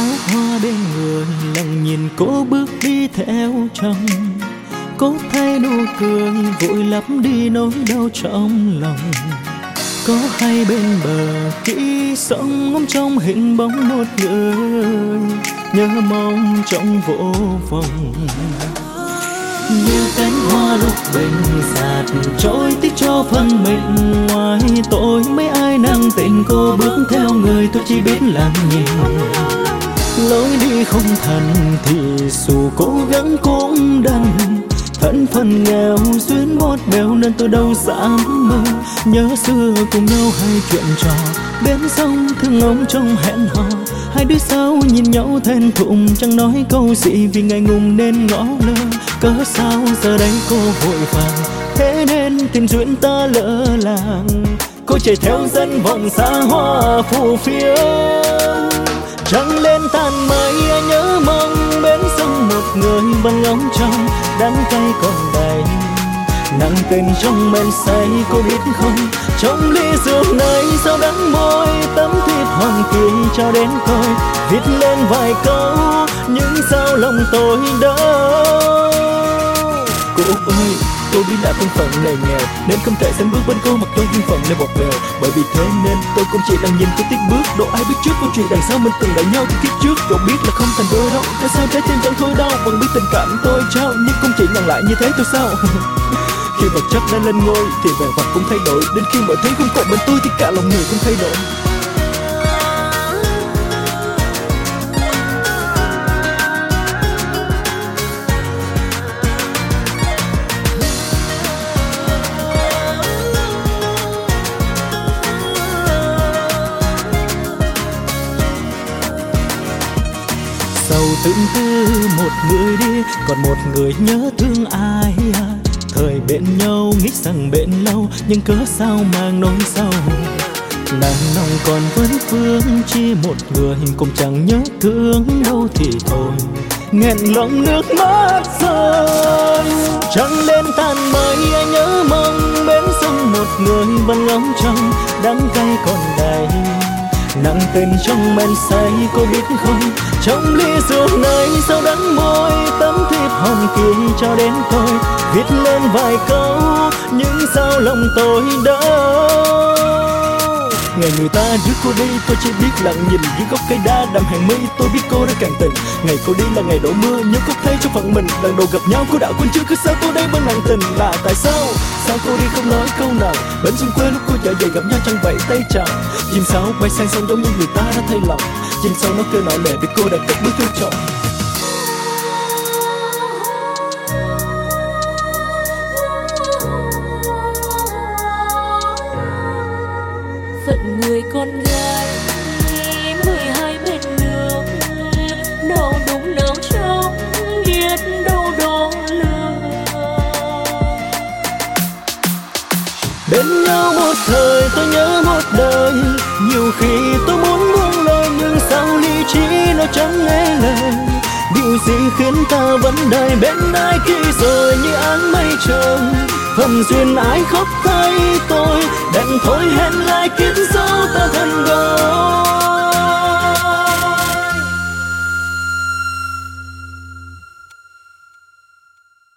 áo hoa bên người, lặng nhìn cô bước đi theo chồng cô thay nụ cười, vội lấp đi nỗi đau trong lòng có hay bên bờ kỹ sông ngắm trong hình bóng một người, nhớ mong trong vỗ vòng như cánh hoa lúc bình giạt. Trôi tích cho phần mình, ngoài tôi mấy ai nặng tình cô bước theo người tôi chỉ biết làm nhìn. Lối đi không thành thì dù cố gắng cũng đành. Thân phận nghèo duyên bót bèo nên tôi đâu dám mơ. Nhớ xưa cùng nhau hay chuyện trò bên sông thương ngóng trong hẹn hò, hai đứa sau nhìn nhau then thùng chẳng nói câu gì vì ngày ngùng nên ngõ lơ. Cớ sao giờ đây cô vội vàng, thế nên tình duyên ta lỡ làng. Cô chạy theo dân vọng xa hoa phù phiếm trăng lên tàn mây nhớ mong. Bên sông một người vẫn ngóng trong đắng cay còn đầy. Nặng tình trong men say cô biết không, trong ly rượu này sao đắng mơ thiệp cho đến tôi viết lên vài câu, những sao lòng tôi đau. Cô ơi, tôi biết là thân phận này nghèo nên không thể sánh bước bên cô mặc tôi duyên phận này bọt bèo bởi vì thế nên tôi cũng chỉ đang nhìn cô tiếc bước, độ ai biết trước câu chuyện đằng sau mình từng đợi nhau từ kiếp trước. Dẫu biết là không thành đôi đâu, tại sao trái tim chẳng thôi đau? Vẫn biết tình cảm tôi trao, nhưng cũng chỉ nhận lại như thế tôi sao? Khi vật chất đã lên ngôi, thì vẻ vật cũng thay đổi. Đến khi mọi thứ không còn bên tôi thì cả lòng người cũng thay đổi. Sầu tương tư, một người đi, còn một người nhớ thương ai à? thời bên nhau, nghĩ rằng bên lâu nhưng cớ sao mang nỗi sầu nàng nồng còn vẫn phương chi một người cũng chẳng nhớ thương đâu thì thôi. Nghẹn lòng nước mắt rơi, trăng lên tàn mây anh nhớ mong bên sông một người vẫn ngóng trong đắng cay còn đầy nặng tình trong men say, cô biết không? Trong ly rượu này sao đắng môi? Tấm thiệp hồng kia cho đến tôi. Viết lên vài câu những sao lòng tôi đau? Ngày người ta rước cô đi, tôi chỉ biết lặng nhìn dưới gốc cây đa đầm hàng mi. Tôi biết cô đã càng tình. Ngày cô đi là ngày đổ mưa, nhớ có thấy cho phận mình. Lần đầu gặp nhau, cô đã quên chưa cứ sao tôi đây vẫn nàng tình. Là tại sao? Sao cô đi không nói câu nào? Bên sông quê lúc cô trở về gặp nhau chẳng vậy tay chào chim sáo bay sang sông giống như người ta đã thay lòng. Chim sáo nó kêu nọ lệ vì cô đã cất bước theo chồng. Phận người con gái. Mười hai bên đường, đâu đúng đâu trong biết đâu đó lừa bên nhau một thời tôi nhớ một đời, nhiều khi tôi muốn buông lời, nhưng sao lý trí nó chẳng nghe lời. Điều gì khiến ta vẫn đợi bên ai khi rồi như áng mây trông thầm duyên ái khóc thay tôi đành thôi hẹn lại kiếp sau ta thân gối